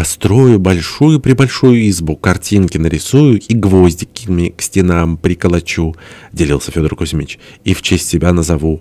Построю большую-пребольшую избу, картинки нарисую и гвоздиками к стенам приколочу, — делился Федор Кузьмич, — и в честь себя назову.